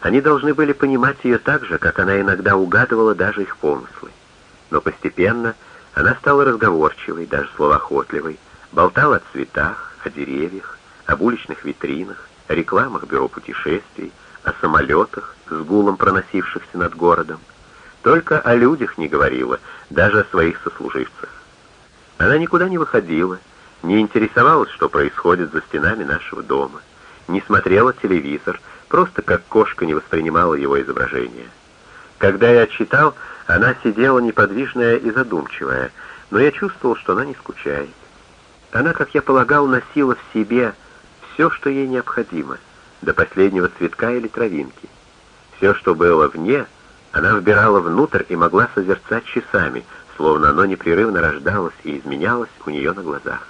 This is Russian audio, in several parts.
Они должны были понимать ее так же, как она иногда угадывала даже их помыслы. Но постепенно она стала разговорчивой, даже словоохотливой, болтала о цветах, о деревьях, об уличных витринах, о рекламах бюро путешествий, о самолетах с гулом проносившихся над городом. Только о людях не говорила, даже о своих сослуживцах. Она никуда не выходила, не интересовалась, что происходит за стенами нашего дома, не смотрела телевизор, просто как кошка не воспринимала его изображение. Когда я читал, она сидела неподвижная и задумчивая, но я чувствовал, что она не скучает. Она, как я полагал, носила в себе все, что ей необходимо, до последнего цветка или травинки. Все, что было вне, она вбирала внутрь и могла созерцать часами, словно оно непрерывно рождалось и изменялось у нее на глазах.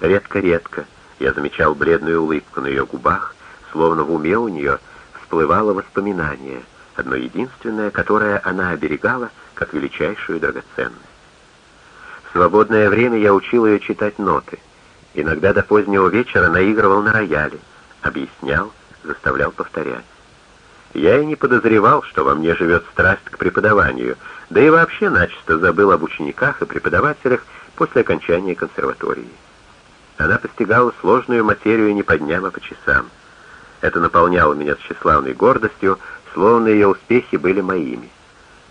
Редко-редко я замечал бледную улыбку на ее губах, словно в уме у нее всплывало воспоминание, одно единственное, которое она оберегала как величайшую драгоценность. В свободное время я учил ее читать ноты. Иногда до позднего вечера наигрывал на рояле, объяснял, заставлял повторять. Я и не подозревал, что во мне живет страсть к преподаванию, да и вообще начисто забыл об учениках и преподавателях после окончания консерватории. Она постигала сложную материю не по дням, а по часам. Это наполняло меня тщеславной гордостью, словно ее успехи были моими.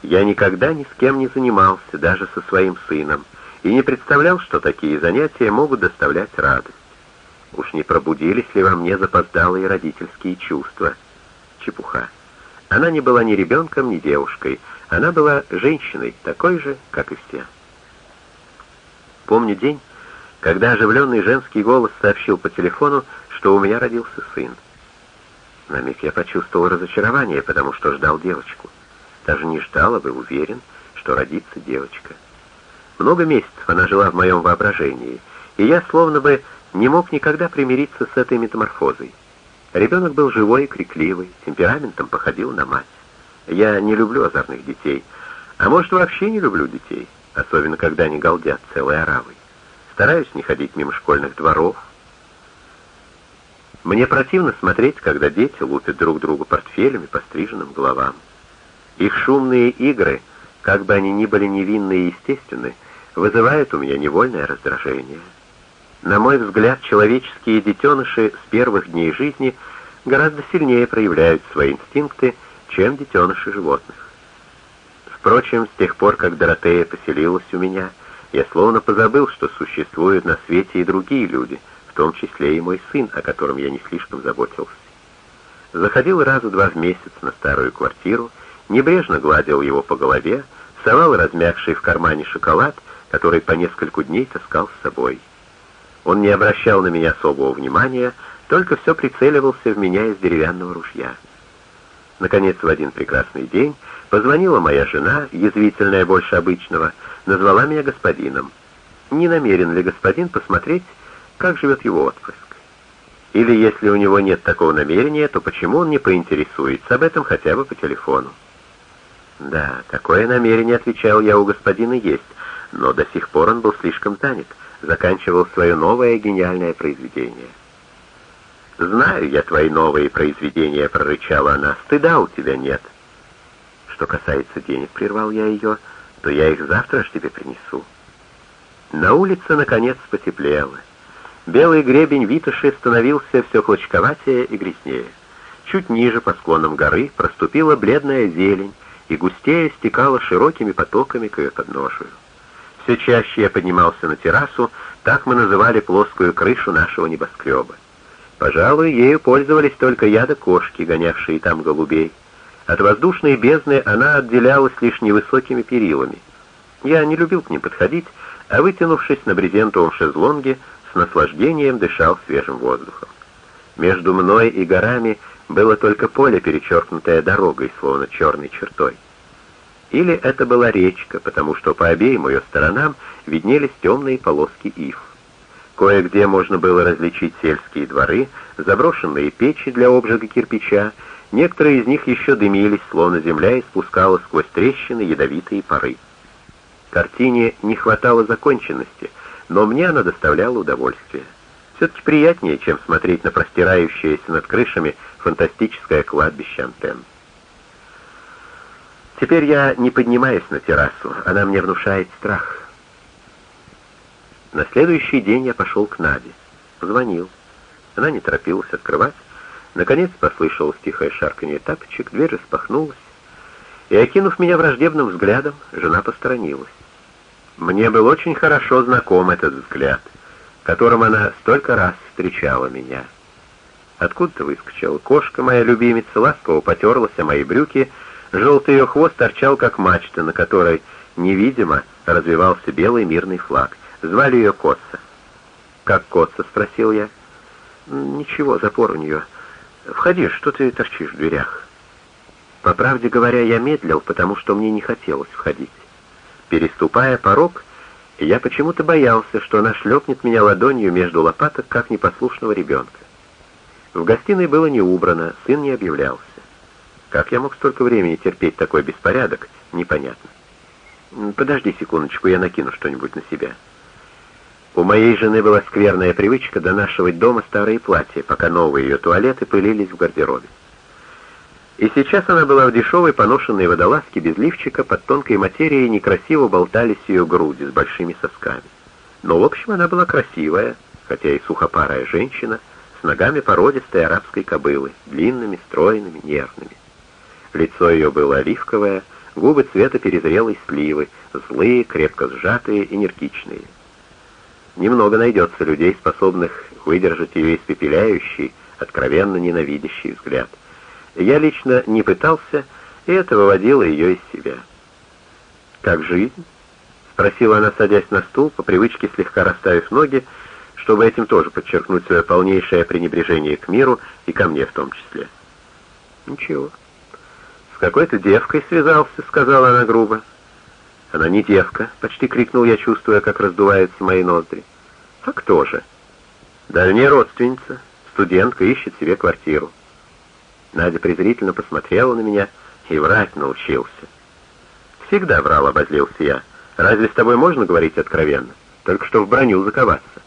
Я никогда ни с кем не занимался, даже со своим сыном, и не представлял, что такие занятия могут доставлять радость. Уж не пробудились ли во мне запоздалые родительские чувства? Чепуха. Она не была ни ребенком, ни девушкой. Она была женщиной, такой же, как и все. Помню день, когда оживленный женский голос сообщил по телефону, что у меня родился сын. На миг я почувствовал разочарование, потому что ждал девочку. Даже не ждал, а был уверен, что родится девочка. Много месяцев она жила в моем воображении, и я словно бы не мог никогда примириться с этой метаморфозой. Ребенок был живой и крикливый, темпераментом походил на мать. Я не люблю озорных детей, а может вообще не люблю детей, особенно когда они галдят целой оравой. Стараюсь не ходить мимо школьных дворов. Мне противно смотреть, когда дети лупят друг другу портфелями по стриженным головам. Их шумные игры, как бы они ни были невинны и естественны, вызывают у меня невольное раздражение. На мой взгляд, человеческие детеныши с первых дней жизни гораздо сильнее проявляют свои инстинкты, чем детеныши животных. Впрочем, с тех пор, как Доротея поселилась у меня, я словно позабыл, что существуют на свете и другие люди, том числе и мой сын, о котором я не слишком заботился. Заходил раза два в месяц на старую квартиру, небрежно гладил его по голове, совал размягший в кармане шоколад, который по нескольку дней таскал с собой. Он не обращал на меня особого внимания, только все прицеливался в меня из деревянного ружья. Наконец, в один прекрасный день позвонила моя жена, язвительная больше обычного, назвала меня господином. Не намерен ли господин посмотреть, как живет его отпрыск? Или если у него нет такого намерения, то почему он не поинтересуется об этом хотя бы по телефону? Да, такое намерение, отвечал я, у господина есть, но до сих пор он был слишком занят заканчивал свое новое гениальное произведение. «Знаю я твои новые произведения», — прорычала она, — «стыда у тебя нет». «Что касается денег», — прервал я ее, — «то я их завтра ж тебе принесу». На улице, наконец, потеплело. Белый гребень Витыши становился все клочковатее и грязнее. Чуть ниже, по склонам горы, проступила бледная зелень и густее стекала широкими потоками к ее подножию. Все чаще я поднимался на террасу, так мы называли плоскую крышу нашего небоскреба. Пожалуй, ею пользовались только я да кошки, гонявшие там голубей. От воздушной бездны она отделялась лишь невысокими перилами. Я не любил к ним подходить, а вытянувшись на брезентовом шезлонге, с наслаждением дышал свежим воздухом. Между мной и горами было только поле, перечеркнутое дорогой, словно черной чертой. Или это была речка, потому что по обеим ее сторонам виднелись темные полоски ив. Кое-где можно было различить сельские дворы, заброшенные печи для обжига кирпича, некоторые из них еще дымились, словно земля испускала сквозь трещины ядовитые пары. Картине не хватало законченности, но мне она доставляла удовольствие. Все-таки приятнее, чем смотреть на простирающееся над крышами фантастическое кладбище антенн. Теперь я не поднимаюсь на террасу, она мне внушает страх. На следующий день я пошел к Наде. Позвонил. Она не торопилась открывать. Наконец послышалось тихое шарканье тапочек, дверь распахнулась. И, окинув меня враждебным взглядом, жена посторонилась. Мне был очень хорошо знаком этот взгляд, которым она столько раз встречала меня. Откуда-то выскочила кошка, моя любимица, ласково потерлась о мои брюки, желтый ее хвост торчал, как мачта, на которой, невидимо, развивался белый мирный флаг. Звали ее Котса. «Как Котса?» — спросил я. «Ничего, запор у нее. Входи, что ты торчишь в дверях?» По правде говоря, я медлил, потому что мне не хотелось входить. Переступая порог, я почему-то боялся, что она шлепнет меня ладонью между лопаток, как непослушного ребенка. В гостиной было не убрано, сын не объявлялся. Как я мог столько времени терпеть такой беспорядок, непонятно. Подожди секундочку, я накину что-нибудь на себя. У моей жены была скверная привычка донашивать дома старые платья, пока новые ее туалеты пылились в гардеробе. И сейчас она была в дешевой поношенной водолазке без лифчика, под тонкой материей некрасиво болтались ее груди с большими сосками. Но, в общем, она была красивая, хотя и сухопарая женщина, с ногами породистой арабской кобылы, длинными, стройными, нервными. Лицо ее было оливковое, губы цвета перезрелой сливы, злые, крепко сжатые, энергичные. Немного найдется людей, способных выдержать ее испепеляющий, откровенно ненавидящий взгляд — я лично не пытался, и это выводило ее из себя. «Как жизнь?» — спросила она, садясь на стул, по привычке слегка расставив ноги, чтобы этим тоже подчеркнуть свое полнейшее пренебрежение к миру и ко мне в том числе. «Ничего». «С какой-то девкой связался», — сказала она грубо. «Она не девка», — почти крикнул я, чувствуя, как раздуваются мои ноздри. «А кто же?» «Дальняя родственница, студентка, ищет себе квартиру». Надя презрительно посмотрела на меня и врать научился. «Всегда врал», — обозлился я. «Разве с тобой можно говорить откровенно? Только что в броню заковаться».